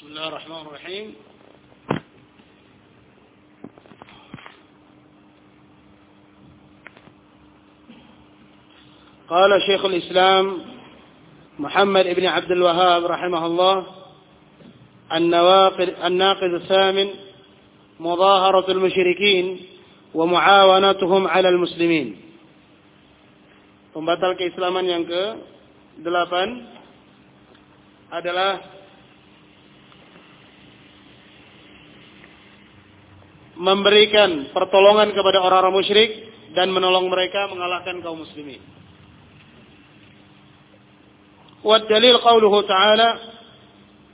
بسم الله الرحمن الرحيم. قال شيخ الإسلام محمد بن عبد الوهاب رحمه الله الناقض الثامن مظاهرة المشركين ومعاونتهم على المسلمين. Pembatal keislaman yang ke delapan adalah memberikan pertolongan kepada orang-orang musyrik dan menolong mereka mengalahkan kaum muslimin. والدليل قوله تعالى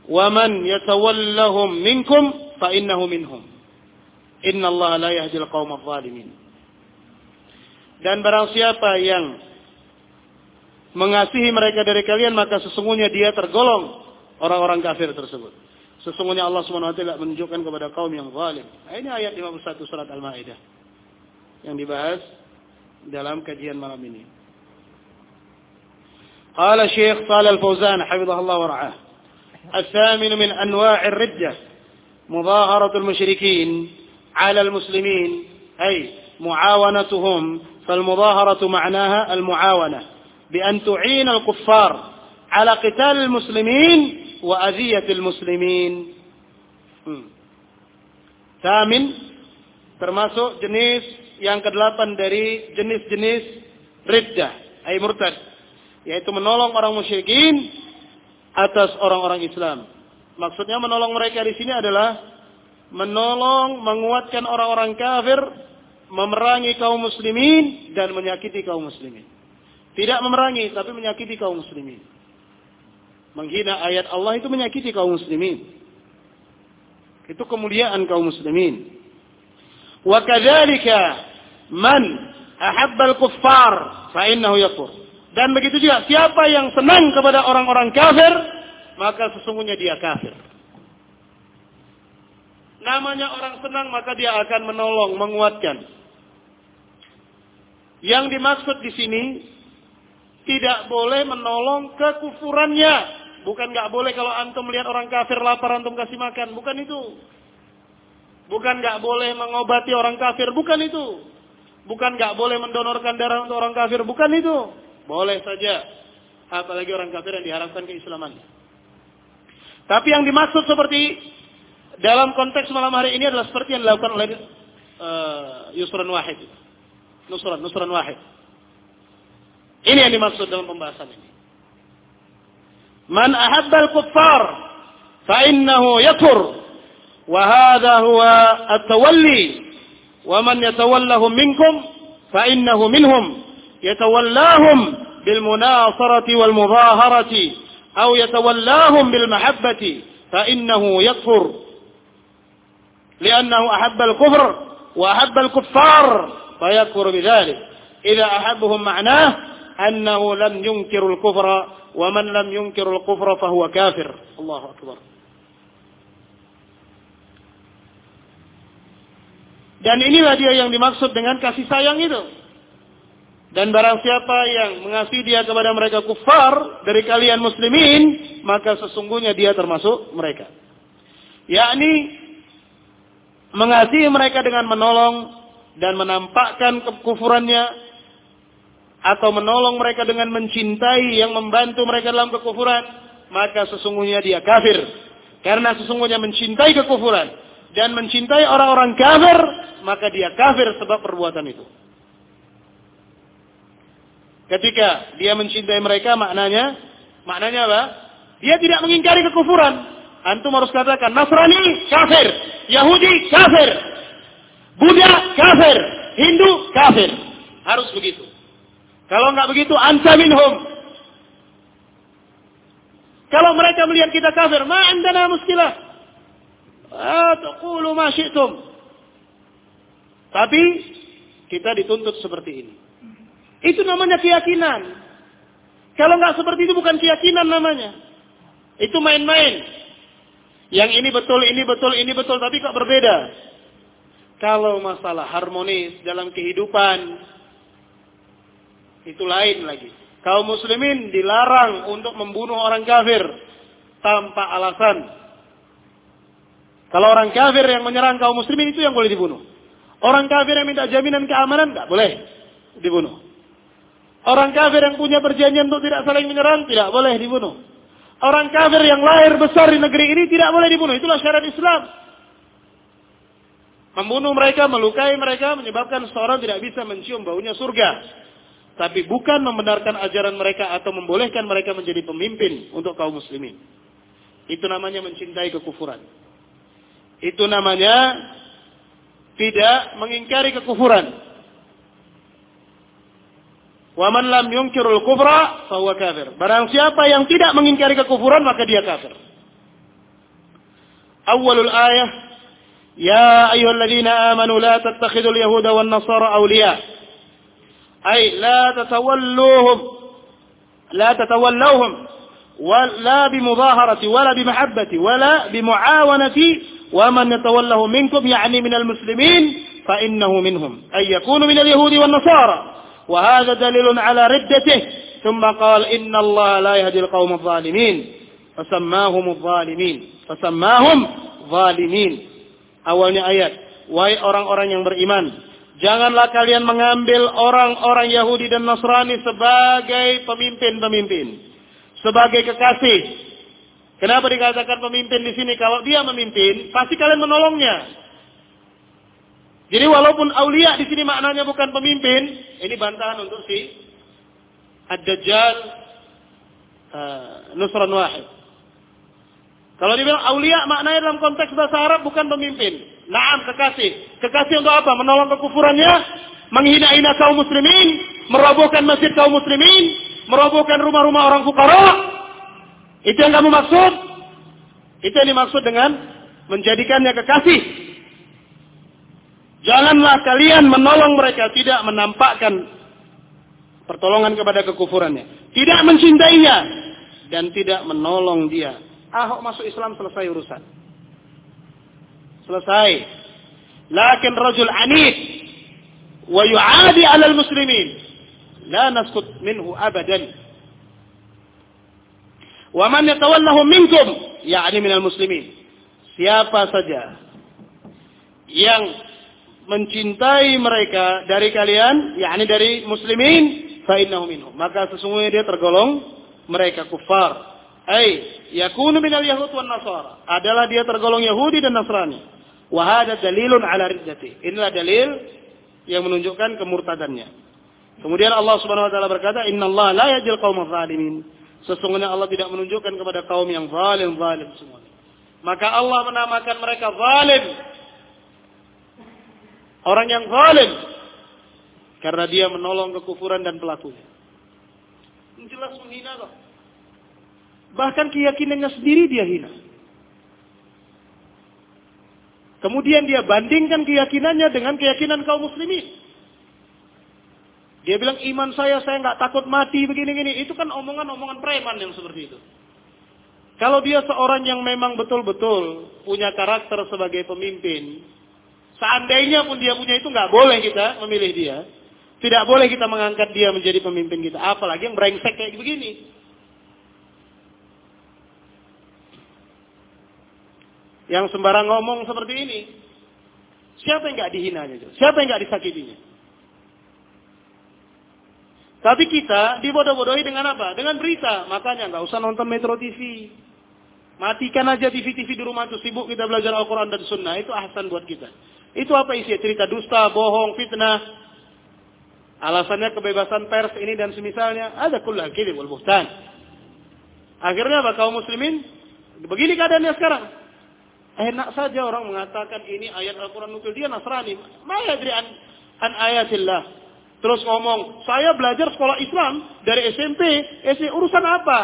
ومن يتولهم منكم فإنه منهم إن الله لا يهدي القوم الظالمين dan barang siapa yang mengasihi mereka dari kalian maka sesungguhnya dia tergolong orang-orang kafir tersebut. Sesungguhnya Allah wa taala menunjukkan kepada kaum yang zalim. Ini ayat 51 surat Al-Maidah yang dibahas dalam kajian malam ini. قال الشيخ صالح الفوزان حفظه الله ورعاه الثامن من أنواع الردة مظاهرة المشركين على المسلمين أي معاونتهم فالمظاهرة معناها المعاونة بأن تعين الكفار على قتال المسلمين وأذية المسلمين ثامن termasuk jenis yang kedelapan dari jenis-jenis riddah, ay murtad, yaitu menolong orang musyrikin atas orang-orang Islam. Maksudnya menolong mereka di sini adalah menolong, menguatkan orang-orang kafir, memerangi kaum muslimin dan menyakiti kaum muslimin. Tidak memerangi tapi menyakiti kaum muslimin. Menghina ayat Allah itu menyakiti kaum muslimin. Itu kemuliaan kaum muslimin. Wa kadzalika man ahabba al-kuffar fa innahu yakfur. Dan begitu juga siapa yang senang kepada orang-orang kafir, maka sesungguhnya dia kafir. Namanya orang senang maka dia akan menolong, menguatkan. Yang dimaksud di sini tidak boleh menolong kekufurannya. Bukan nggak boleh kalau antum melihat orang kafir lapar antum kasih makan, bukan itu. Bukan nggak boleh mengobati orang kafir, bukan itu. Bukan nggak boleh mendonorkan darah untuk orang kafir, bukan itu. Boleh saja. Apalagi orang kafir yang diharapkan keislamannya. Tapi yang dimaksud seperti dalam konteks malam hari ini adalah seperti yang dilakukan oleh uh, Yusran Wahid. Nusran, Nusran Wahid. Ini yang dimaksud dalam pembahasan ini. من أحب الكفار فإنه يكفر وهذا هو التولي ومن يتولهم منكم فإنه منهم يتولاهم بالمناصرة والمظاهرة أو يتولاهم بالمحبة فإنه يكفر لأنه أحب الكفر وأحب الكفار فيكفر بذلك. إذا أحبهم معناه أنه لم ينكر الكفر wa man lam yunkirul kufra fahuwa kafir. Allahu. Dan inilah dia yang dimaksud dengan kasih sayang itu. Dan barang siapa yang mengasihi dia kepada mereka kufar dari kalian muslimin, maka sesungguhnya dia termasuk mereka. Yakni mengasihi mereka dengan menolong dan menampakkan kekufurannya atau menolong mereka dengan mencintai yang membantu mereka dalam kekufuran, maka sesungguhnya dia kafir. Karena sesungguhnya mencintai kekufuran dan mencintai orang-orang kafir, maka dia kafir sebab perbuatan itu. Ketika dia mencintai mereka maknanya maknanya apa? Dia tidak mengingkari kekufuran. Antum harus katakan Nasrani kafir, Yahudi kafir, Buddha kafir, Hindu kafir. Harus begitu. Kalau nggak begitu anta minhum. Kalau mereka melihat kita kafir, ma andana muskilah. Ah, taqulu ma syi'tum. Tapi kita dituntut seperti ini. Itu namanya keyakinan. Kalau nggak seperti itu bukan keyakinan namanya. Itu main-main. Yang ini betul, ini betul, ini betul, tapi kok berbeda. Kalau masalah harmonis dalam kehidupan, itu lain lagi. Kaum muslimin dilarang untuk membunuh orang kafir tanpa alasan. Kalau orang kafir yang menyerang kaum muslimin itu yang boleh dibunuh. Orang kafir yang minta jaminan keamanan nggak boleh dibunuh. Orang kafir yang punya perjanjian untuk tidak saling menyerang tidak boleh dibunuh. Orang kafir yang lahir besar di negeri ini tidak boleh dibunuh. Itulah syariat Islam. Membunuh mereka, melukai mereka, menyebabkan seorang tidak bisa mencium baunya surga. Tapi bukan membenarkan ajaran mereka atau membolehkan mereka menjadi pemimpin untuk kaum muslimin. Itu namanya mencintai kekufuran. Itu namanya tidak mengingkari kekufuran. Wa man lam yunkirul kufra fahuwa kafir. Barang siapa yang tidak mengingkari kekufuran maka dia kafir. Awalul ayah Ya ayyuhalladzina amanu la tattakhidul yahuda wan nasara awliya. Ay la tatawalluhum la tatawallawhum ولا بمظاهرة ولا بمحبة ولا بمعاونة ومن يتوله منكم يعني من المسلمين فإنه منهم أي يكون من اليهود والنصارى. وهذا دليل على ردته ثم قال إن الله لا يهدي القوم الظالمين فسماهم الظالمين فسماهم ظالمين. awalnya ayat wahai orang-orang yang beriman. Janganlah kalian mengambil orang-orang Yahudi dan Nasrani sebagai pemimpin-pemimpin sebagai kekasih Kenapa dikatakan pemimpin di sini? Kalau dia memimpin, pasti kalian menolongnya. Jadi walaupun aulia di sini maknanya bukan pemimpin, ini bantahan untuk si Ad-Dajjal uh, Nusran Wahid. Kalau dibilang aulia maknanya dalam konteks bahasa Arab bukan pemimpin. Naam kekasih. Kekasih untuk apa? Menolong kekufurannya, menghina-hina kaum muslimin, merobohkan masjid kaum muslimin, merobohkan rumah-rumah orang fukara, itu yang kamu maksud? Itu yang dimaksud dengan menjadikannya kekasih. Janganlah kalian menolong mereka, tidak menampakkan pertolongan kepada kekufurannya. Tidak mencintainya dan tidak menolong dia. Ahok masuk Islam selesai urusan. Selesai. Lakin rajul anid wa yu'adi 'alal muslimin. La naskut minhu abadan. Wa man yatawallahu minkum, yakni minal muslimin. Siapa saja yang mencintai mereka dari kalian, yakni dari muslimin, fa minhum. Maka sesungguhnya dia tergolong mereka kufar. Ai yakunu minal yahud wan nasara. Adalah dia tergolong Yahudi dan Nasrani. Wa hada dalilun ala riddati. Inilah dalil yang menunjukkan kemurtadannya. Kemudian Allah Subhanahu wa taala berkata, "Innallaha la yajil qaumaz zalimin." Sesungguhnya Allah tidak menunjukkan kepada kaum yang zalim, zalim semuanya. Maka Allah menamakan mereka zalim. Orang yang zalim. Karena dia menolong kekufuran dan pelakunya. Jelas menghina loh. Bahkan keyakinannya sendiri dia hina. Kemudian dia bandingkan keyakinannya dengan keyakinan kaum muslimin. Dia bilang iman saya, saya nggak takut mati begini-gini. Itu kan omongan-omongan preman yang seperti itu. Kalau dia seorang yang memang betul-betul punya karakter sebagai pemimpin, seandainya pun dia punya itu nggak boleh kita memilih dia. Tidak boleh kita mengangkat dia menjadi pemimpin kita. Apalagi yang brengsek kayak begini. Yang sembarang ngomong seperti ini. Siapa yang nggak dihinanya? Siapa yang nggak disakitinya? Tapi kita dibodoh-bodohi dengan apa? Dengan berita. Makanya nggak usah nonton Metro TV. Matikan aja TV-TV di rumah itu sibuk kita belajar Al-Quran dan Sunnah. Itu ahsan buat kita. Itu apa isi? Cerita dusta, bohong, fitnah. Alasannya kebebasan pers ini dan semisalnya. Ada kullal kiri wal buhtan. Akhirnya apa? Kaum muslimin. Begini keadaannya sekarang. Enak saja orang mengatakan ini ayat Al-Quran nukil. Dia Nasrani. Maya an, an ayatillah. Terus ngomong, saya belajar sekolah Islam dari SMP, SD, urusan apa?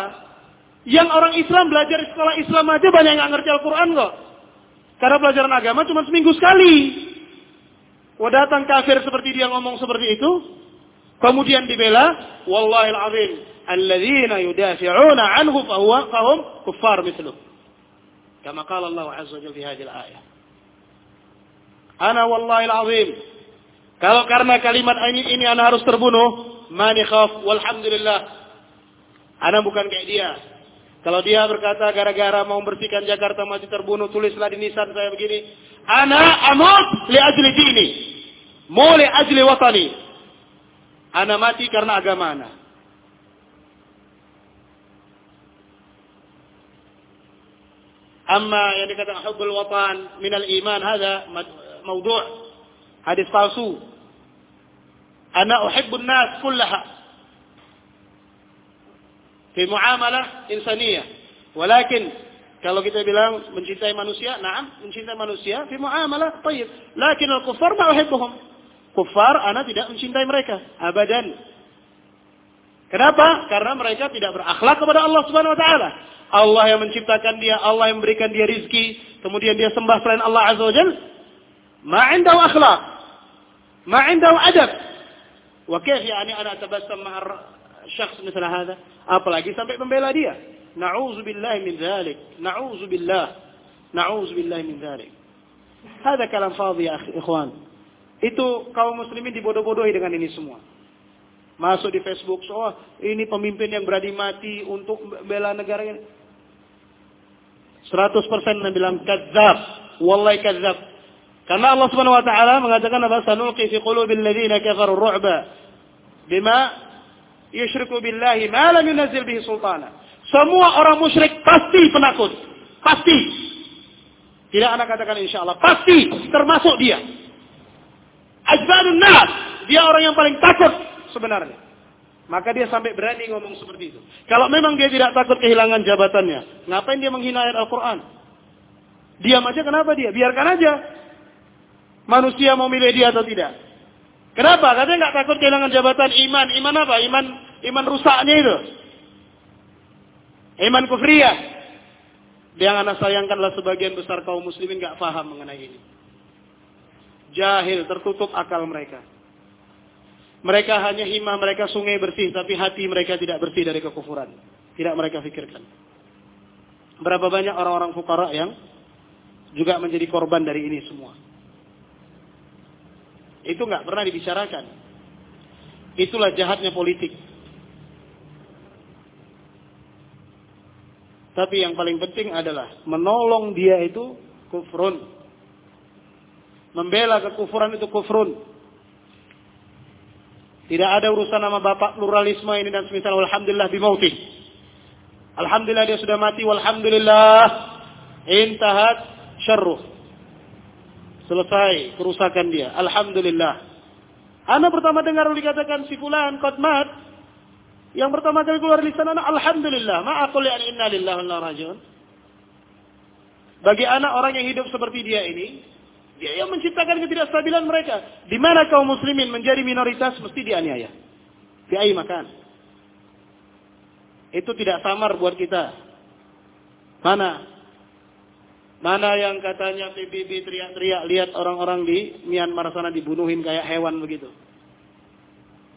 Yang orang Islam belajar di sekolah Islam aja banyak yang nggak ngerti Al-Quran kok. Karena pelajaran agama cuma seminggu sekali. Wah datang kafir seperti dia ngomong seperti itu. Kemudian dibela. Wallahil azim. Alladzina yudafi'una anhu fahum kuffar misluh. Qala Allah Azza wa Jalla fi hadhihi al-ayah. Ana wallahil azim. Kalau karena kalimat ini ini anak harus terbunuh, mani khaf walhamdulillah. Anak bukan kayak dia. Kalau dia berkata gara-gara mau membersihkan Jakarta masih terbunuh, tulislah di nisan saya begini. Ana amut li ajli dini. Mu li ajli watani. Ana mati karena agama ana. Amma yang dikatakan hubbul watan minal iman hada maudhu' hadis palsu. Ana uhibbun nas kullaha fi muamalah insaniyah. Walakin kalau kita bilang mencintai manusia, naam, mencintai manusia fi muamalah tayyib. Lakin al-kuffar ma uhibbuhum. Kuffar ana tidak mencintai mereka abadan. Kenapa? Karena mereka tidak berakhlak kepada Allah Subhanahu wa taala. Allah yang menciptakan dia, Allah yang memberikan dia rizki, kemudian dia sembah selain Allah Azza wa Jal. Akhlak. Indahu adab. Wa kayf yani ana tabassam ma'ar syakhs misal hadha? Apalagi sampai membela dia. Na'udzubillah min dzalik. Na'udzubillah. Na'udzubillah min dzalik. Hada kalam fadhi ya ikhwan. Itu kaum muslimin dibodoh-bodohi dengan ini semua. Masuk di Facebook, oh, ini pemimpin yang berani mati untuk bela negara ini. 100% bilang kadzab. Wallahi kadzab. Karena Allah Subhanahu wa taala mengatakan apa? Sanulqi fi qulubil ladzina kafaru ru'ba bima yusyriku billahi ma lam yunzil bihi sultana. Semua orang musyrik pasti penakut. Pasti. Tidak anak katakan insya Allah. Pasti. Termasuk dia. Ajbadun nas. Dia orang yang paling takut sebenarnya. Maka dia sampai berani ngomong seperti itu. Kalau memang dia tidak takut kehilangan jabatannya. Ngapain dia menghina ayat Al-Quran? Diam aja kenapa dia? Biarkan aja. Manusia mau milih dia atau tidak. Kenapa? Katanya nggak takut kehilangan jabatan iman. Iman apa? Iman iman rusaknya itu. Iman kufriyah. Yang anak sayangkanlah sebagian besar kaum muslimin nggak paham mengenai ini. Jahil, tertutup akal mereka. Mereka hanya hima, mereka sungai bersih, tapi hati mereka tidak bersih dari kekufuran. Tidak mereka pikirkan. Berapa banyak orang-orang fukara yang juga menjadi korban dari ini semua. Itu nggak pernah dibicarakan. Itulah jahatnya politik. Tapi yang paling penting adalah menolong dia itu kufrun. Membela kekufuran itu kufrun. Tidak ada urusan nama bapak pluralisme ini dan semisal alhamdulillah bimauti. Alhamdulillah dia sudah mati walhamdulillah intahat syarruh. Selesai kerusakan dia. Alhamdulillah. Anak pertama dengar dikatakan si fulan qad Yang pertama kali keluar lisan anak alhamdulillah. Ma'aqul ya inna lillahi. Bagi anak orang yang hidup seperti dia ini, dia yang menciptakan ketidakstabilan mereka. Di mana kaum muslimin menjadi minoritas mesti dianiaya. Di ayi makan. Itu tidak samar buat kita. Mana? Mana yang katanya PBB teriak-teriak lihat orang-orang di Myanmar sana dibunuhin kayak hewan begitu.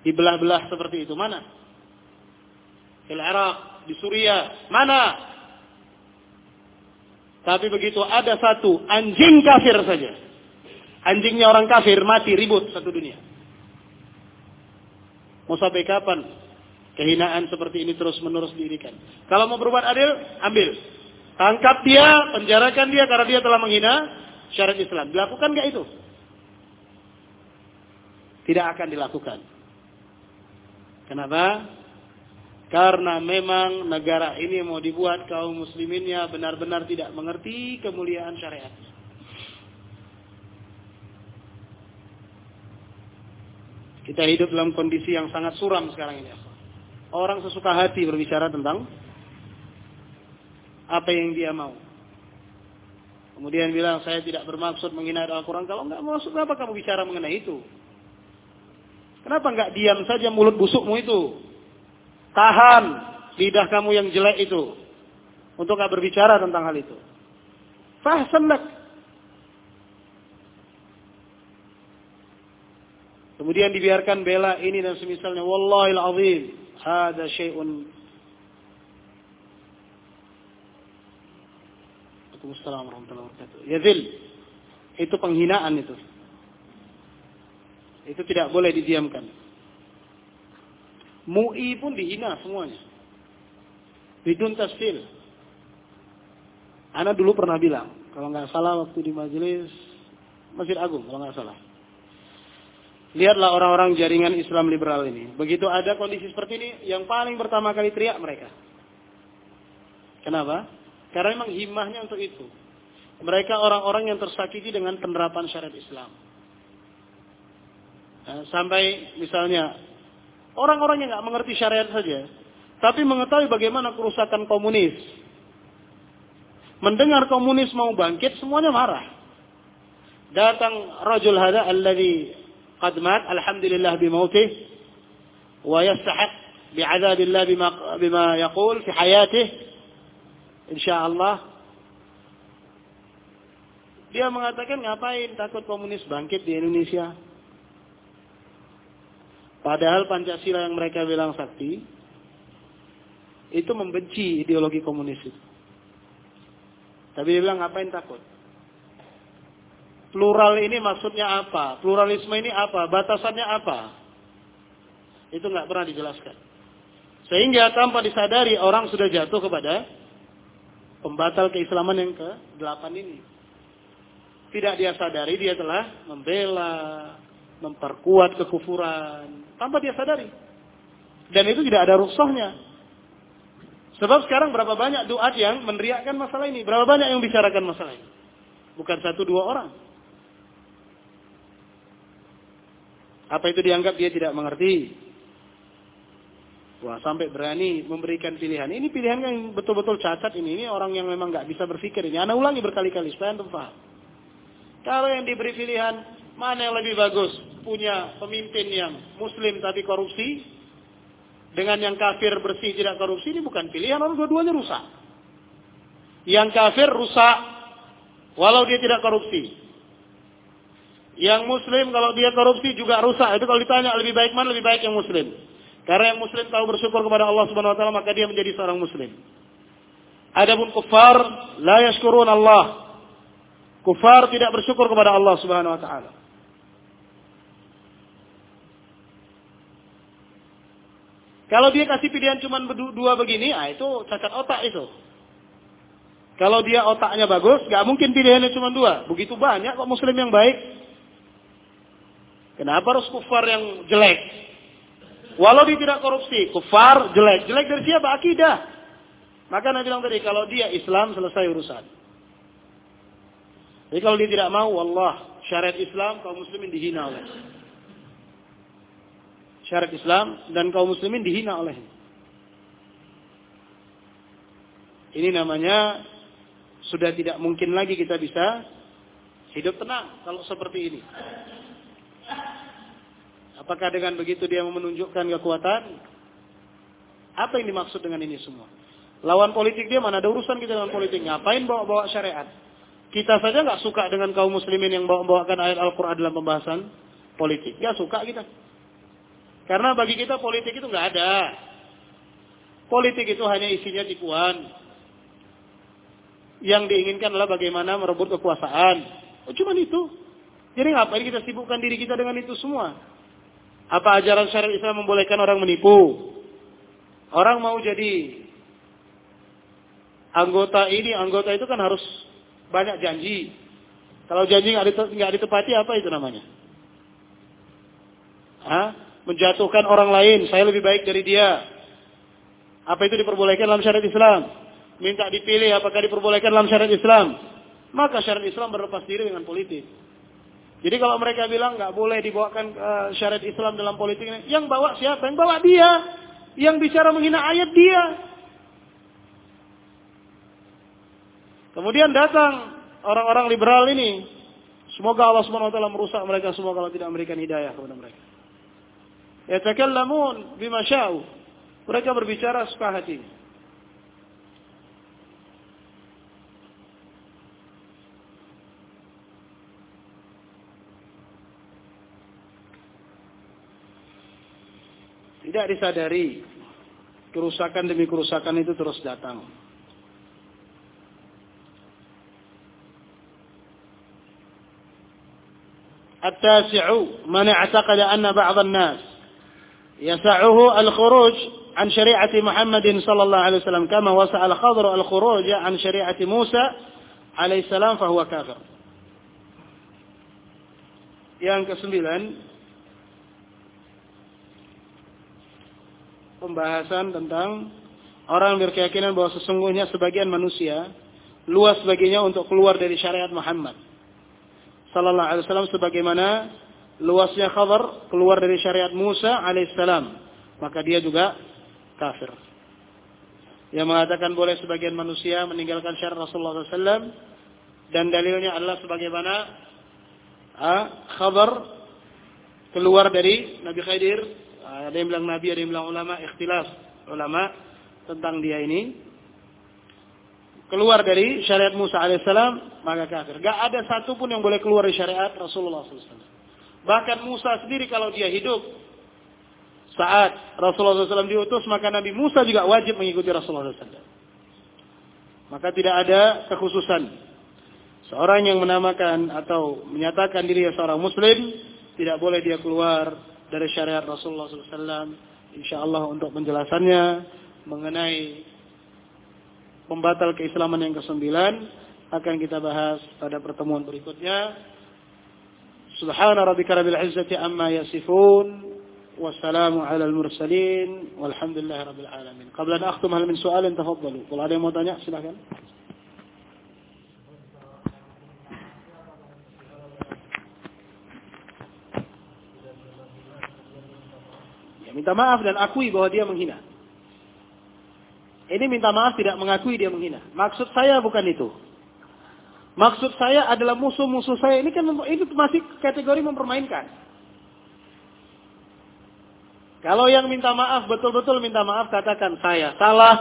Dibelah-belah seperti itu. Mana? Di Irak, di Suriah. Mana? Tapi begitu ada satu anjing kafir saja. Anjingnya orang kafir mati ribut satu dunia. Mau sampai kapan kehinaan seperti ini terus menerus diirikan? Kalau mau berbuat adil, ambil. Tangkap dia, penjarakan dia karena dia telah menghina syariat Islam. Dilakukan nggak itu? Tidak akan dilakukan. Kenapa? Karena memang negara ini mau dibuat kaum musliminnya benar-benar tidak mengerti kemuliaan syariat. Kita hidup dalam kondisi yang sangat suram sekarang ini. Orang sesuka hati berbicara tentang apa yang dia mau. Kemudian bilang saya tidak bermaksud menghina Al-Quran. Kalau enggak maksud kenapa kamu bicara mengenai itu? Kenapa enggak diam saja mulut busukmu itu? Tahan lidah kamu yang jelek itu. Untuk enggak berbicara tentang hal itu. Fahsan Kemudian dibiarkan bela ini dan semisalnya. Wallahil azim. Hada syai'un Waalaikumsalam warahmatullahi wabarakatuh. Yazil. Itu penghinaan itu. Itu tidak boleh didiamkan. MUI pun dihina semuanya. Bidun tafsil. Ana dulu pernah bilang, kalau nggak salah waktu di majelis Masjid Agung, kalau nggak salah. Lihatlah orang-orang jaringan Islam liberal ini. Begitu ada kondisi seperti ini, yang paling pertama kali teriak mereka. Kenapa? Karena memang himmahnya untuk itu. Mereka orang-orang yang tersakiti dengan penerapan syariat Islam. Nah, sampai misalnya orang-orang yang nggak mengerti syariat saja, tapi mengetahui bagaimana kerusakan komunis. Mendengar komunis mau bangkit, semuanya marah. Datang rajul hada alladhi قد مات الحمد لله بموته ويستحق بعذاب الله بما بما يقول في حياته إن شاء الله dia mengatakan ngapain takut komunis bangkit di Indonesia padahal Pancasila yang mereka bilang sakti itu membenci ideologi komunis itu tapi dia bilang ngapain takut Plural ini maksudnya apa? Pluralisme ini apa? Batasannya apa? Itu nggak pernah dijelaskan. Sehingga tanpa disadari orang sudah jatuh kepada pembatal keislaman yang ke-8 ini. Tidak dia sadari dia telah membela, memperkuat kekufuran tanpa dia sadari. Dan itu tidak ada rukshohnya. Sebab sekarang berapa banyak doa yang meneriakkan masalah ini, berapa banyak yang bicarakan masalah ini. Bukan satu dua orang. Apa itu dianggap dia tidak mengerti? Wah, sampai berani memberikan pilihan. Ini pilihan yang betul-betul cacat ini. Ini orang yang memang nggak bisa berpikir ini. Anda ulangi berkali-kali supaya Anda paham. Kalau yang diberi pilihan, mana yang lebih bagus? Punya pemimpin yang muslim tapi korupsi, dengan yang kafir bersih tidak korupsi, ini bukan pilihan. Orang dua-duanya rusak. Yang kafir rusak, walau dia tidak korupsi. Yang muslim kalau dia korupsi juga rusak. Itu kalau ditanya lebih baik mana lebih baik yang muslim. Karena yang muslim tahu bersyukur kepada Allah Subhanahu wa taala maka dia menjadi seorang muslim. Adapun kufar la yashkurun Allah. Kufar tidak bersyukur kepada Allah Subhanahu wa taala. Kalau dia kasih pilihan cuma dua begini, ah itu cacat otak itu. Kalau dia otaknya bagus, nggak mungkin pilihannya cuma dua. Begitu banyak kok muslim yang baik. Kenapa harus kufar yang jelek? Walau dia tidak korupsi, kufar jelek. Jelek dari siapa? Akidah. Maka Nabi bilang tadi, kalau dia Islam selesai urusan. Jadi kalau dia tidak mau, Allah syariat Islam kaum muslimin dihina oleh. Syariat Islam dan kaum muslimin dihina oleh. Ini namanya sudah tidak mungkin lagi kita bisa hidup tenang kalau seperti ini. Apakah dengan begitu dia menunjukkan kekuatan? Apa yang dimaksud dengan ini semua? Lawan politik dia mana ada urusan kita dengan politik? Ngapain bawa-bawa syariat? Kita saja nggak suka dengan kaum muslimin yang bawa-bawakan ayat Al-Quran dalam pembahasan politik. Ya suka kita. Karena bagi kita politik itu nggak ada. Politik itu hanya isinya tipuan. Yang diinginkan adalah bagaimana merebut kekuasaan. Oh, cuman itu. Jadi ngapain kita sibukkan diri kita dengan itu semua? Apa ajaran syariat Islam membolehkan orang menipu? Orang mau jadi anggota ini, anggota itu kan harus banyak janji. Kalau janji nggak ditepati apa itu namanya? Hah? Menjatuhkan orang lain, saya lebih baik dari dia. Apa itu diperbolehkan dalam syariat Islam? Minta dipilih apakah diperbolehkan dalam syariat Islam? Maka syariat Islam berlepas diri dengan politik. Jadi kalau mereka bilang nggak boleh dibawakan uh, syariat Islam dalam politik ini, yang bawa siapa? Yang bawa dia. Yang bicara menghina ayat dia. Kemudian datang orang-orang liberal ini. Semoga Allah Subhanahu wa taala merusak mereka semua kalau tidak memberikan hidayah kepada mereka. Yatakallamun bima. Mereka berbicara suka. tidak disadari kerusakan demi kerusakan itu terus datang. At-tasi'u man i'taqada anna ba'd an-nas yas'uhu al-khuruj sallallahu alaihi wasallam kama wasa'a al-khadru al-khuruj an Musa alaihi. Yang kesembilan, pembahasan tentang orang berkeyakinan bahwa sesungguhnya sebagian manusia luas baginya untuk keluar dari syariat Muhammad. Sallallahu alaihi wasallam sebagaimana luasnya khabar keluar dari syariat Musa alaihissalam maka dia juga kafir. Yang mengatakan boleh sebagian manusia meninggalkan syariat Rasulullah SAW dan dalilnya adalah sebagaimana ah, khabar keluar dari Nabi Khidir ada yang bilang Nabi ada yang bilang ulama ikhtilaf ulama tentang dia ini keluar dari syariat Musa alaihissalam maka kafir. Gak ada satupun yang boleh keluar dari syariat Rasulullah SAW. Bahkan Musa sendiri kalau dia hidup saat Rasulullah SAW diutus, maka Nabi Musa juga wajib mengikuti Rasulullah SAW. Maka tidak ada kekhususan. Seorang yang menamakan atau menyatakan diri seorang Muslim, tidak boleh dia keluar dari syariat Rasulullah SAW. Insya Allah untuk penjelasannya mengenai pembatal keislaman yang kesembilan akan kita bahas pada pertemuan berikutnya. سبحان ربك رب العزة عما يصفون والسلام على المرسلين والحمد لله رب العالمين قبل أن أختم هل من سؤال تفضلوا kalau ada yang mau tanya minta maaf dan akui bahwa dia menghina ini minta maaf tidak mengakui dia menghina maksud saya bukan itu Maksud saya adalah musuh-musuh saya ini kan ini masih kategori mempermainkan. Kalau yang minta maaf betul-betul minta maaf katakan saya salah,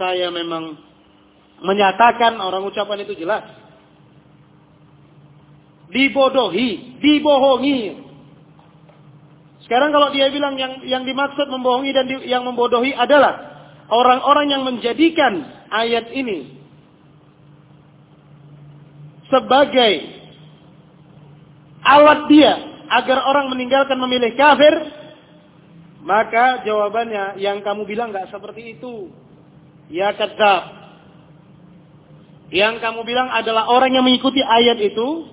saya memang menyatakan orang ucapan itu jelas. Dibodohi, dibohongi. Sekarang kalau dia bilang yang yang dimaksud membohongi dan di, yang membodohi adalah orang-orang yang menjadikan ayat ini sebagai alat dia agar orang meninggalkan memilih kafir, maka jawabannya yang kamu bilang nggak seperti itu. Ya kata Yang kamu bilang adalah orang yang mengikuti ayat itu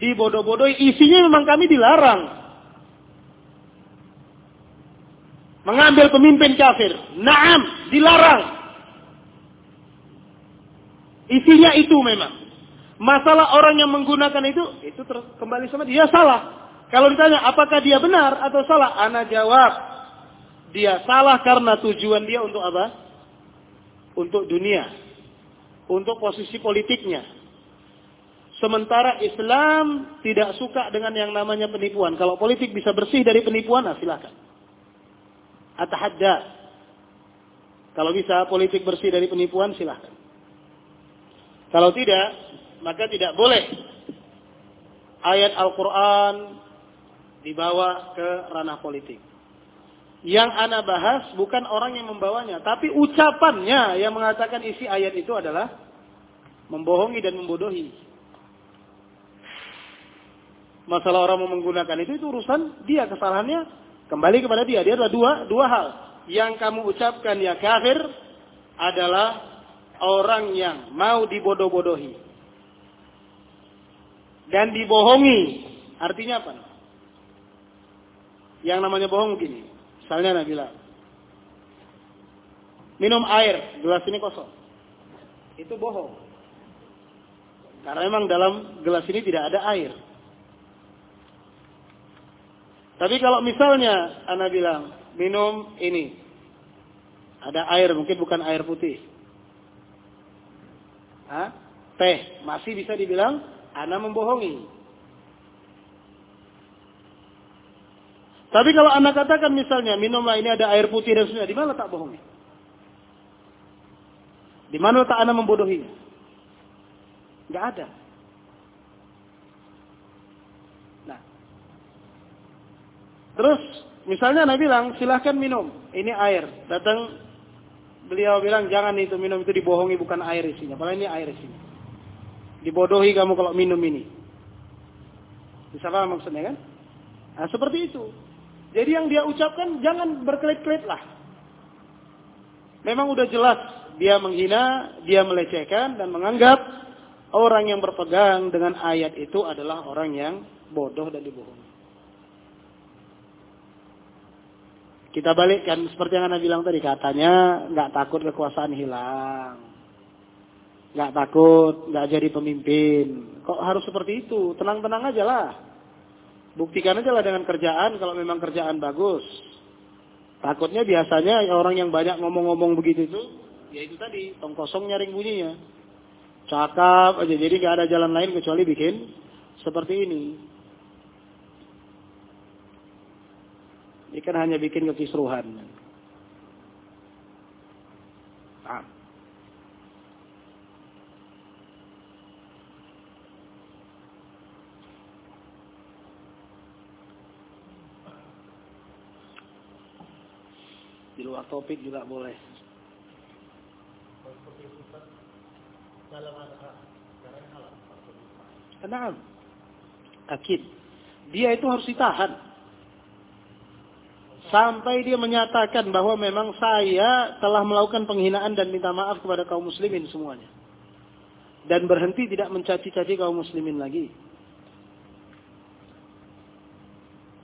dibodoh-bodohi. Isinya memang kami dilarang. Mengambil pemimpin kafir. Naam, dilarang. Isinya itu memang. Masalah orang yang menggunakan itu, itu terus kembali sama dia salah. Kalau ditanya apakah dia benar atau salah, ana jawab dia salah karena tujuan dia untuk apa? Untuk dunia, untuk posisi politiknya. Sementara Islam tidak suka dengan yang namanya penipuan. Kalau politik bisa bersih dari penipuan, nah silakan. Atahadda. Kalau bisa politik bersih dari penipuan, silahkan. Kalau tidak, maka tidak boleh ayat Al-Quran dibawa ke ranah politik. Yang ana bahas bukan orang yang membawanya, tapi ucapannya yang mengatakan isi ayat itu adalah membohongi dan membodohi. Masalah orang mau menggunakan itu itu urusan dia kesalahannya kembali kepada dia. Dia adalah dua dua hal. Yang kamu ucapkan ya kafir adalah orang yang mau dibodoh-bodohi dan dibohongi. Artinya apa? Yang namanya bohong gini. Misalnya Nabi bilang, minum air, gelas ini kosong. Itu bohong. Karena memang dalam gelas ini tidak ada air. Tapi kalau misalnya Anda bilang, minum ini. Ada air, mungkin bukan air putih. Hah? Teh, masih bisa dibilang Ana membohongi. Tapi kalau anak katakan misalnya minumlah ini ada air putih dan sebagainya, di mana tak bohongnya? Di mana tak anak membodohinya? Gak ada. Terus misalnya Nabi bilang silahkan minum, ini air. Datang beliau bilang jangan itu minum itu dibohongi bukan air isinya, padahal ini air isinya. Dibodohi kamu kalau minum ini. Bisa paham maksudnya kan? Nah, seperti itu. Jadi yang dia ucapkan jangan berkelit-kelit lah. Memang udah jelas dia menghina, dia melecehkan dan menganggap orang yang berpegang dengan ayat itu adalah orang yang bodoh dan dibohongi. Kita balikkan seperti yang Anda bilang tadi, katanya nggak takut kekuasaan hilang. Nggak takut, nggak jadi pemimpin. Kok harus seperti itu? Tenang-tenang aja lah. Buktikan aja lah dengan kerjaan kalau memang kerjaan bagus. Takutnya biasanya orang yang banyak ngomong-ngomong begitu itu, ya itu tadi, tong kosong nyaring bunyinya. Cakap aja, jadi nggak ada jalan lain kecuali bikin seperti ini. Ini kan hanya bikin kekisruhan. Nah. Di luar topik juga boleh. Kenapa? Akid. Dia itu harus ditahan. Sampai dia menyatakan bahwa memang saya telah melakukan penghinaan dan minta maaf kepada kaum muslimin semuanya. Dan berhenti tidak mencaci-caci kaum muslimin lagi.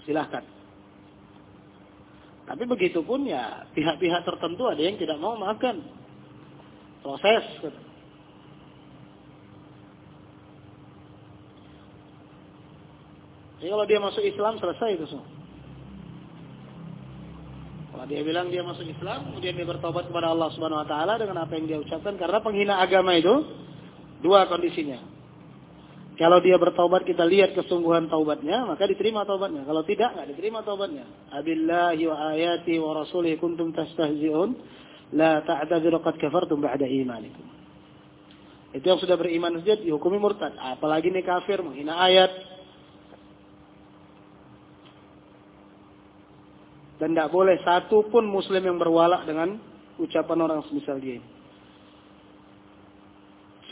Silahkan. Tapi begitu pun ya pihak-pihak tertentu ada yang tidak mau maafkan. Proses. Jadi kalau dia masuk Islam selesai itu semua. Kalau dia bilang dia masuk Islam, kemudian dia bertobat kepada Allah Subhanahu wa taala dengan apa yang dia ucapkan karena penghina agama itu dua kondisinya. Kalau dia bertobat kita lihat kesungguhan taubatnya, maka diterima taubatnya. Kalau tidak, nggak diterima taubatnya. Abillahi wa ayati wa rasulih kuntum tastahzi'un la ta'tadiru qad kafartum ba'da imanikum. Itu yang sudah beriman saja dihukumi murtad. Apalagi nih kafir menghina ayat, Dan tidak boleh satu pun muslim yang berwalak dengan ucapan orang semisal dia.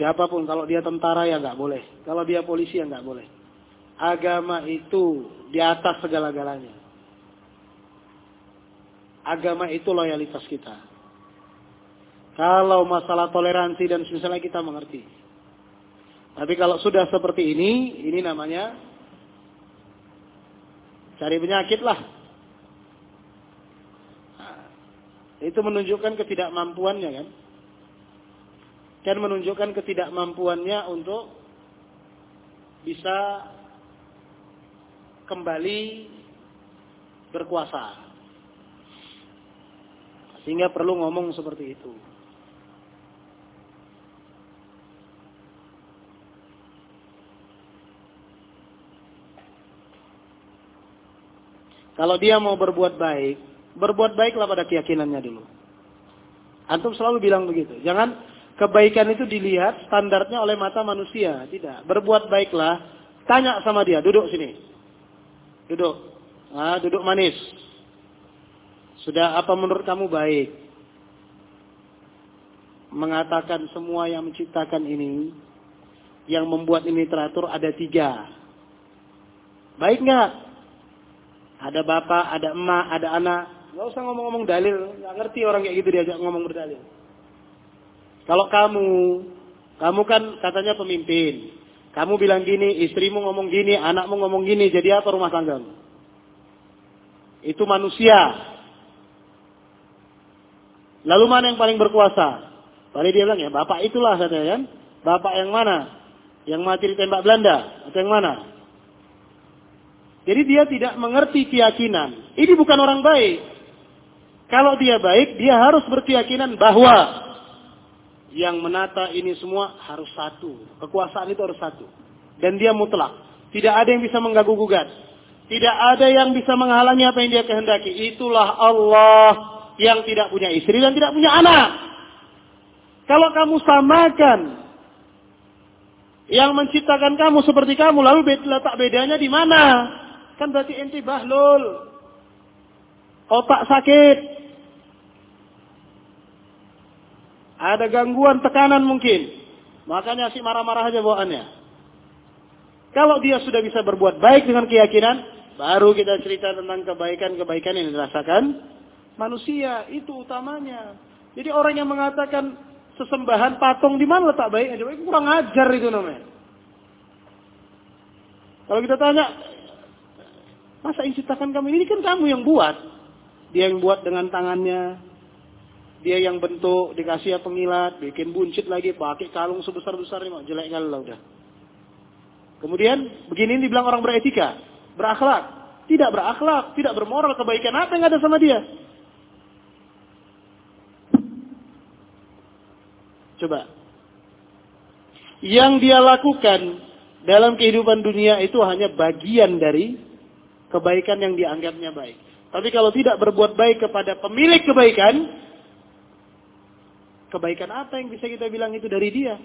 Siapa pun, kalau dia tentara ya nggak boleh. Kalau dia polisi ya nggak boleh. Agama itu di atas segala-galanya. Agama itu loyalitas kita. Kalau masalah toleransi dan misalnya kita mengerti. Tapi kalau sudah seperti ini, ini namanya cari penyakit lah. Itu menunjukkan ketidakmampuannya kan. Kan menunjukkan ketidakmampuannya untuk bisa kembali berkuasa. Sehingga perlu ngomong seperti itu. Kalau dia mau berbuat baik, Berbuat baiklah pada keyakinannya dulu. Antum selalu bilang begitu. Jangan kebaikan itu dilihat standarnya oleh mata manusia. Tidak. Berbuat baiklah. Tanya sama dia. Duduk sini. Duduk. Nah, duduk manis. Sudah apa menurut kamu baik? Mengatakan semua yang menciptakan ini. Yang membuat ini teratur ada tiga. Baik nggak? Ada bapak, ada emak, ada anak. Gak usah ngomong-ngomong dalil, nggak ngerti orang kayak gitu diajak ngomong berdalil. Kalau kamu, kamu kan katanya pemimpin. Kamu bilang gini, istrimu ngomong gini, anakmu ngomong gini, jadi apa rumah tanggamu? Itu manusia. Lalu mana yang paling berkuasa? Tadi dia bilang ya, bapak itulah katanya kan. Bapak yang mana? Yang mati ditembak Belanda atau yang mana? Jadi dia tidak mengerti keyakinan. Ini bukan orang baik. Kalau dia baik, dia harus berkeyakinan bahwa yang menata ini semua harus satu. Kekuasaan itu harus satu. Dan dia mutlak. Tidak ada yang bisa mengganggu gugat. Tidak ada yang bisa menghalangi apa yang dia kehendaki. Itulah Allah yang tidak punya istri dan tidak punya anak. Kalau kamu samakan yang menciptakan kamu seperti kamu, lalu letak bedanya di mana? Kan berarti ente bahlul. Otak sakit. Ada gangguan tekanan mungkin. Makanya si marah-marah aja bawaannya. Kalau dia sudah bisa berbuat baik dengan keyakinan, baru kita cerita tentang kebaikan-kebaikan yang dirasakan manusia. Itu utamanya. Jadi orang yang mengatakan sesembahan patung di mana letak? Coba kurang ajar itu namanya. Kalau kita tanya, masa yang ciptakan kamu ini kan kamu yang buat. Dia yang buat dengan tangannya, dia yang bentuk, dikasih pengilat, bikin buncit lagi, pakai kalung sebesar-besarnya, mau jelek kali lah udah. Kemudian begini dibilang orang beretika, berakhlak. Tidak berakhlak, tidak bermoral, kebaikan apa yang ada sama dia? Coba. Yang dia lakukan dalam kehidupan dunia itu hanya bagian dari kebaikan yang dianggapnya baik. Tapi kalau tidak berbuat baik kepada pemilik kebaikan, kebaikan apa yang bisa kita bilang itu dari dia?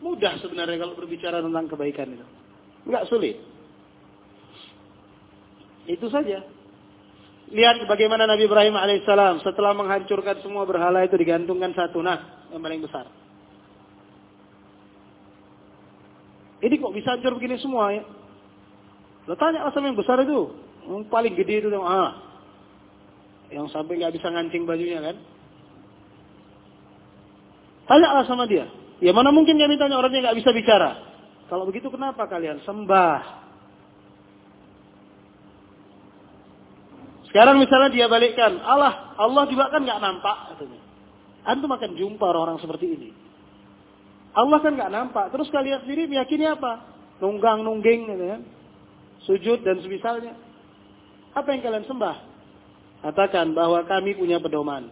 Mudah sebenarnya kalau berbicara tentang kebaikan itu. Enggak sulit. Itu saja. Lihat bagaimana Nabi Ibrahim alaihissalam setelah menghancurkan semua berhala itu digantungkan satu nah yang paling besar. Ini kok bisa hancur begini semua ya? Lo tanya yang besar itu, yang paling gede itu yang ah, yang sampai nggak bisa ngancing bajunya kan? Tanyalah sama dia. Ya mana mungkin kami tanya orang yang nggak bisa bicara. Kalau begitu kenapa kalian sembah Sekarang misalnya dia balikkan, Allah, Allah juga kan nggak nampak katanya. Antum akan jumpa orang-orang seperti ini. Allah kan nggak nampak. Terus kalian sendiri meyakini apa? Nunggang, nungging, gitu kan? Sujud dan semisalnya. Apa yang kalian sembah? Katakan bahwa kami punya pedoman.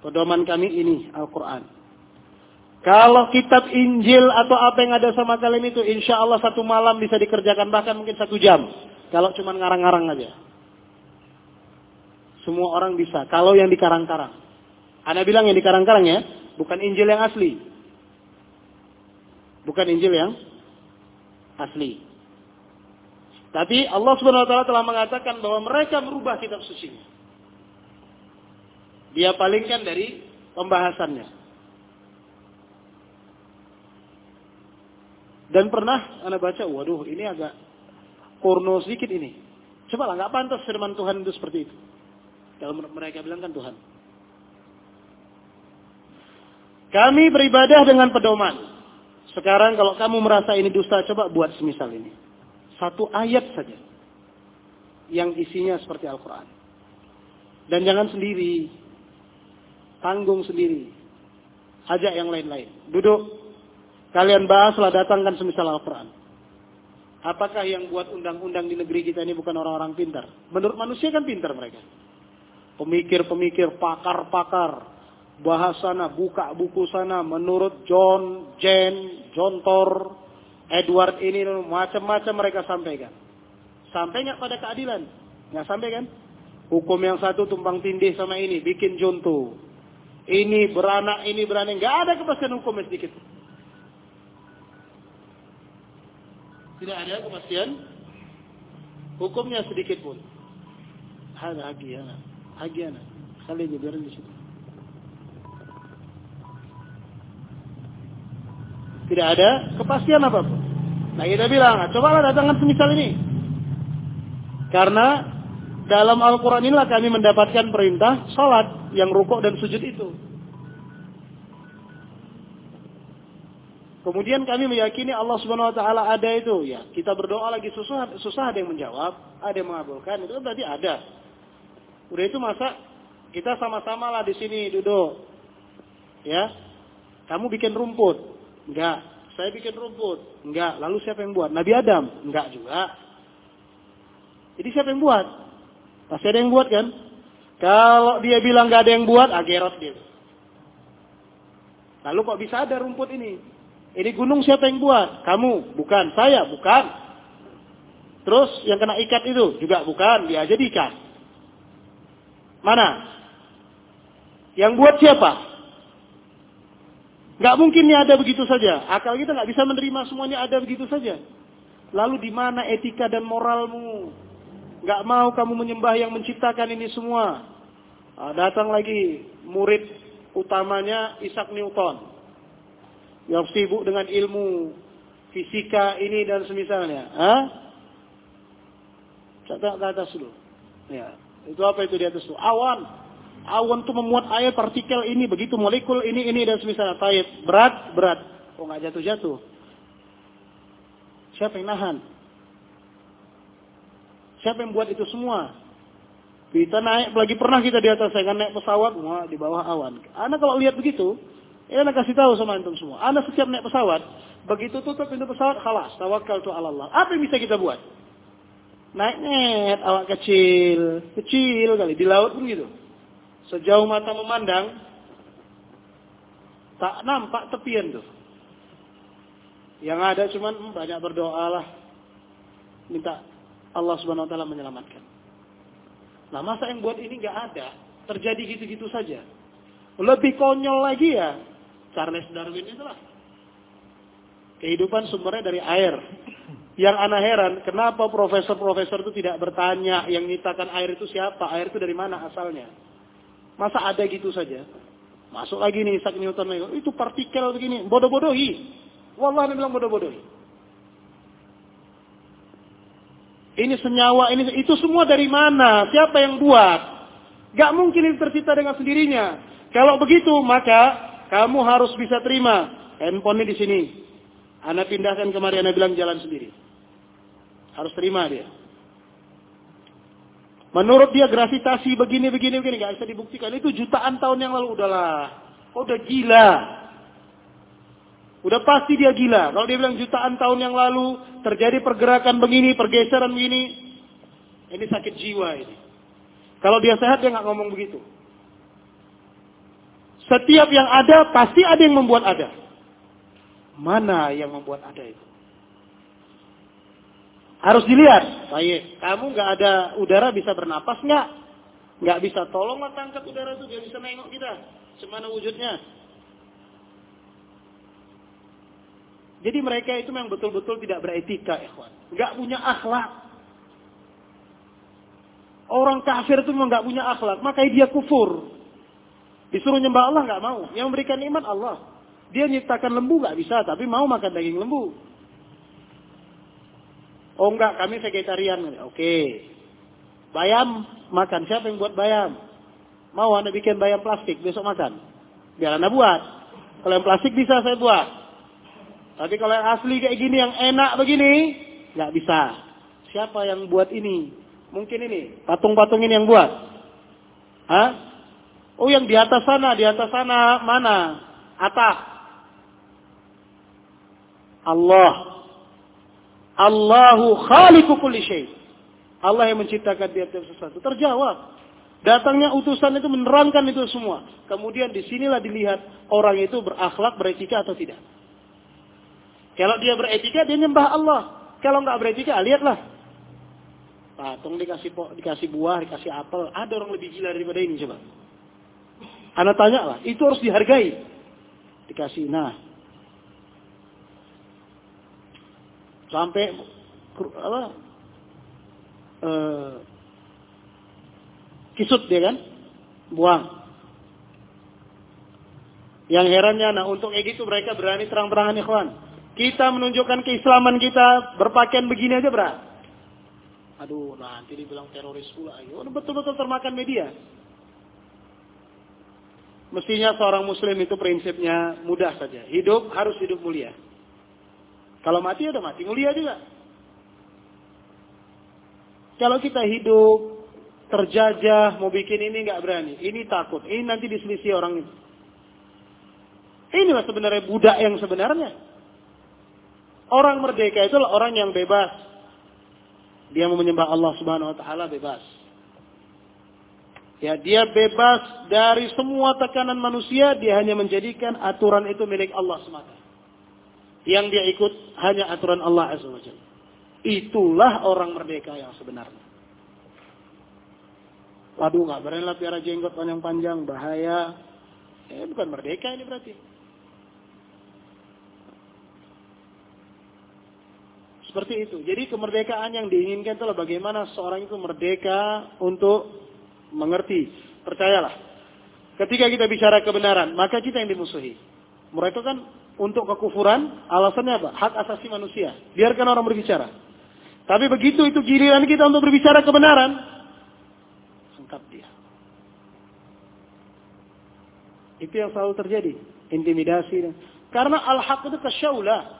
Pedoman kami ini Al-Quran. Kalau kitab Injil atau apa yang ada sama kalian itu, insya Allah satu malam bisa dikerjakan bahkan mungkin satu jam. Kalau cuma ngarang-ngarang aja. Semua orang bisa. Kalau yang dikarang-karang. Anda bilang yang dikarang-karang ya. Bukan Injil yang asli. Bukan Injil yang asli. Tapi Allah Subhanahu wa taala telah mengatakan bahwa mereka merubah kitab suci. Dia palingkan dari pembahasannya. Dan pernah Anda baca, waduh ini agak porno sedikit ini. Coba lah, nggak pantas firman Tuhan itu seperti itu. Kalau mereka bilang kan Tuhan. Kami beribadah dengan pedoman. Sekarang kalau kamu merasa ini dusta, coba buat semisal ini. Satu ayat saja. Yang isinya seperti Al-Quran. Dan jangan sendiri. Tanggung sendiri. Ajak yang lain-lain. Duduk. Kalian bahaslah datangkan semisal Al-Quran. Apakah yang buat undang-undang di negeri kita ini bukan orang-orang pintar? Menurut manusia kan pintar mereka pemikir-pemikir, pakar-pakar, bahas sana, buka buku sana, menurut John, Jen, John Tor, Edward ini, macam-macam mereka sampaikan. Sampai nggak pada keadilan? Nggak sampai kan? Hukum yang satu tumpang tindih sama ini, bikin contoh. Ini beranak, ini beranak. Nggak ada kepastian hukum sedikit. Tidak ada kepastian hukumnya sedikit pun. Ada lagi ya. Agiana. Kalian biarin di situ. Tidak ada kepastian apa pun. Nah kita bilang, cobalah datangkan semisal ini. Karena dalam Al-Quran inilah kami mendapatkan perintah salat yang rukuk dan sujud itu. Kemudian kami meyakini Allah Subhanahu wa taala ada itu. Ya, kita berdoa lagi susah susah ada yang menjawab, ada yang mengabulkan, itu berarti ada. Udah itu masa kita sama-sama lah di sini duduk. Ya. Kamu bikin rumput? Enggak. Saya bikin rumput? Enggak. Lalu siapa yang buat? Nabi Adam? Enggak juga. Jadi siapa yang buat? Pasti ada yang buat kan? Kalau dia bilang nggak ada yang buat, agerot dia. Lalu kok bisa ada rumput ini? Ini gunung siapa yang buat? Kamu, bukan. Saya, bukan. Terus yang kena ikat itu juga bukan. Dia aja diikat. Mana? Yang buat siapa? Gak mungkin ini ada begitu saja. Akal kita gak bisa menerima semuanya ada begitu saja. Lalu di mana etika dan moralmu? Gak mau kamu menyembah yang menciptakan ini semua. Nah, datang lagi murid utamanya Isaac Newton. Yang sibuk dengan ilmu fisika ini dan semisalnya. Hah? Catat ke atas dulu. Ya. Itu apa itu di atas itu? Awan. Awan tuh memuat air partikel ini, begitu molekul ini, ini dan semisal taib. Berat, berat. Kok nggak jatuh-jatuh? Siapa yang nahan? Siapa yang buat itu semua? Kita naik, lagi pernah kita di atas, saya kan naik pesawat, wah, di bawah awan. Anda kalau lihat begitu, ya Anda kasih tahu sama antum semua. Anda setiap naik pesawat, begitu tutup pintu pesawat, kalas, tawakal tu Allah. Apa yang bisa kita buat? Naik net, awak kecil, kecil kali, di laut pun gitu. Sejauh mata memandang, tak nampak tepian tuh. Yang ada cuman hmm, banyak berdoa lah. Minta Allah subhanahu wa ta'ala menyelamatkan. Nah masa yang buat ini nggak ada, terjadi gitu-gitu saja. Lebih konyol lagi ya, Charles Darwin itulah. Kehidupan sumbernya dari air. Yang aneh heran, kenapa profesor-profesor itu tidak bertanya yang nyitakan air itu siapa, air itu dari mana asalnya. Masa ada gitu saja? Masuk lagi nih Isaac Newton, itu partikel begini, bodoh-bodohi. Wallah bilang bodoh-bodohi. Ini senyawa, ini itu semua dari mana? Siapa yang buat? Gak mungkin ini tercipta dengan sendirinya. Kalau begitu, maka kamu harus bisa terima. Handphone di sini. Anda pindahkan kemari, Anda bilang jalan sendiri. Harus terima dia. Menurut dia gravitasi begini, begini, begini. Gak bisa dibuktikan. Itu jutaan tahun yang lalu. Udahlah. Oh, udah gila. Udah pasti dia gila. Kalau dia bilang jutaan tahun yang lalu terjadi pergerakan begini, pergeseran begini, ini sakit jiwa ini. Kalau dia sehat dia nggak ngomong begitu. Setiap yang ada pasti ada yang membuat ada. Mana yang membuat ada itu? Harus dilihat. Baik, kamu nggak ada udara bisa bernapas nggak? Nggak bisa. Tolonglah tangkap udara itu biar bisa nengok kita. Semana wujudnya. Jadi mereka itu memang betul-betul tidak beretika, ikhwan. Nggak punya akhlak. Orang kafir itu memang nggak punya akhlak, makanya dia kufur. Disuruh nyembah Allah nggak mau. Yang memberikan iman Allah. Dia nyiptakan lembu nggak bisa, tapi mau makan daging lembu. Oh enggak, kami vegetarian. Oke. Bayam makan. Siapa yang buat bayam? Mau anda bikin bayam plastik besok makan? Biar anda buat. Kalau yang plastik bisa saya buat. Tapi kalau yang asli kayak gini, yang enak begini, nggak bisa. Siapa yang buat ini? Mungkin ini, patung-patung ini yang buat. Hah? Oh yang di atas sana, di atas sana mana? Atap. Allah. Allahu khaliqu kulli. Allah yang menciptakan tiap-tiap sesuatu. Terjawab. Datangnya utusan itu menerangkan itu semua. Kemudian di sinilah dilihat orang itu berakhlak, beretika atau tidak. Kalau dia beretika, dia nyembah Allah. Kalau nggak beretika, lihatlah. Patung dikasih dikasih buah, dikasih apel. Ada orang lebih gila daripada ini coba. Anda tanya lah, itu harus dihargai. Dikasih, nah. Sampai apa? Uh, kisut dia kan, buang. Yang herannya, nah untuk kayak gitu mereka berani terang-terangan ikhwan. Kita menunjukkan keislaman kita berpakaian begini aja berat. Aduh, nanti dibilang teroris pula. Ayo, betul-betul termakan media. Mestinya seorang muslim itu prinsipnya mudah saja. Hidup harus hidup mulia. Kalau mati udah mati mulia juga. Kalau kita hidup terjajah, mau bikin ini nggak berani, ini takut, ini nanti diselisih orang itu. Inilah sebenarnya budak yang sebenarnya. Orang merdeka itu orang yang bebas. Dia mau menyembah Allah Subhanahu wa taala bebas. Ya, dia bebas dari semua tekanan manusia, dia hanya menjadikan aturan itu milik Allah semata. Yang dia ikut hanya aturan Allah Azza wa Itulah orang merdeka yang sebenarnya. Waduh, nggak berani lah piara jenggot panjang-panjang, bahaya. Eh, bukan merdeka ini berarti. Seperti itu. Jadi kemerdekaan yang diinginkan itulah bagaimana seorang itu merdeka untuk mengerti. Percayalah. Ketika kita bicara kebenaran, maka kita yang dimusuhi. Mereka kan untuk kekufuran, alasannya apa? Hak asasi manusia. Biarkan orang berbicara. Tapi begitu itu giliran kita untuk berbicara kebenaran, sengkap dia. Itu yang selalu terjadi. Intimidasi. Karena al-haq itu kasyaulah.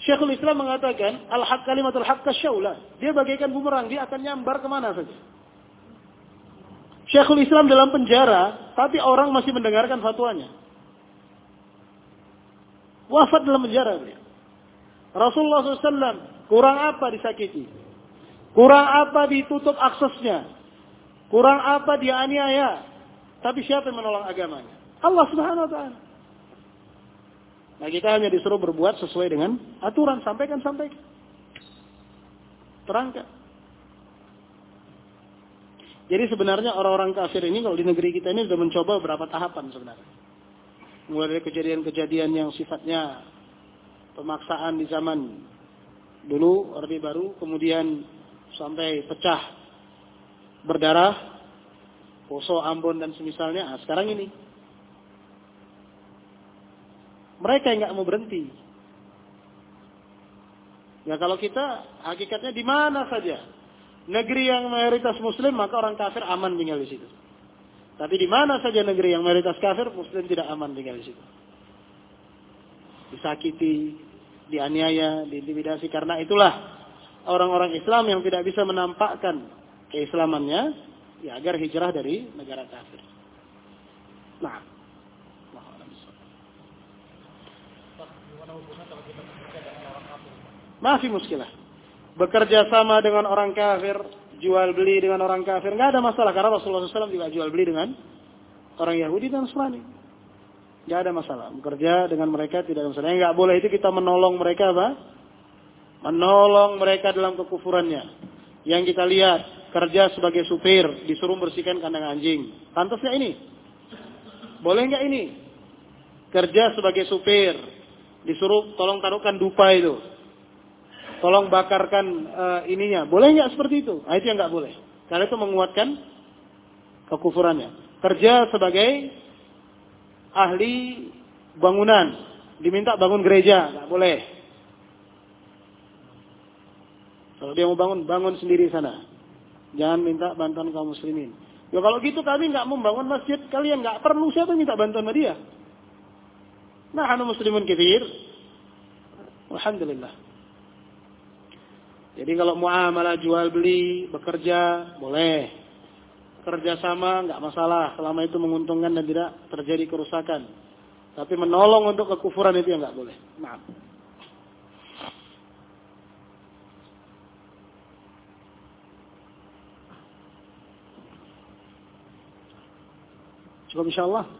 Syekhul Islam mengatakan, al-haq kalimatul haq kasyaulah. Dia bagaikan bumerang, dia akan nyambar ke mana saja. Syekhul Islam dalam penjara, tapi orang masih mendengarkan fatwanya. Wafat dalam penjara dia. Rasulullah SAW kurang apa disakiti? Kurang apa ditutup aksesnya? Kurang apa dianiaya? Tapi siapa yang menolong agamanya? Allah Subhanahu wa taala. Nah, kita hanya disuruh berbuat sesuai dengan aturan, sampaikan sampaikan. Terangkan. Jadi sebenarnya orang-orang kafir ini kalau di negeri kita ini sudah mencoba beberapa tahapan sebenarnya. Mulai dari kejadian-kejadian yang sifatnya pemaksaan di zaman dulu Orde Baru, kemudian sampai pecah berdarah, Poso, Ambon dan semisalnya. Nah, sekarang ini mereka yang nggak mau berhenti. Ya kalau kita hakikatnya di mana saja negeri yang mayoritas muslim maka orang kafir aman tinggal di situ. Tapi di mana saja negeri yang mayoritas kafir muslim tidak aman tinggal di situ. Disakiti, dianiaya, diintimidasi karena itulah orang-orang Islam yang tidak bisa menampakkan keislamannya ya agar hijrah dari negara kafir. Nah, Masih muskilah. Bekerja sama dengan orang kafir, jual beli dengan orang kafir, nggak ada masalah karena Rasulullah SAW juga jual beli dengan orang Yahudi dan Nasrani. Nggak ada masalah. Bekerja dengan mereka tidak ada masalah. Nggak boleh itu kita menolong mereka apa? Menolong mereka dalam kekufurannya. Yang kita lihat kerja sebagai supir disuruh bersihkan kandang anjing. Pantasnya ini? Boleh nggak ini? Kerja sebagai supir disuruh tolong taruhkan dupa itu tolong bakarkan uh, ininya. Boleh nggak seperti itu? Nah, itu yang nggak boleh. Karena itu menguatkan kekufurannya. Kerja sebagai ahli bangunan, diminta bangun gereja, nggak boleh. Kalau dia mau bangun, bangun sendiri sana. Jangan minta bantuan kaum muslimin. Ya kalau gitu kami nggak membangun masjid, kalian nggak perlu siapa minta bantuan sama dia. Nah, anu muslimun kafir. Alhamdulillah. Jadi kalau muamalah jual beli, bekerja, boleh. Kerja sama nggak masalah selama itu menguntungkan dan tidak terjadi kerusakan. Tapi menolong untuk kekufuran itu yang nggak boleh. Maaf. Cukup insyaallah.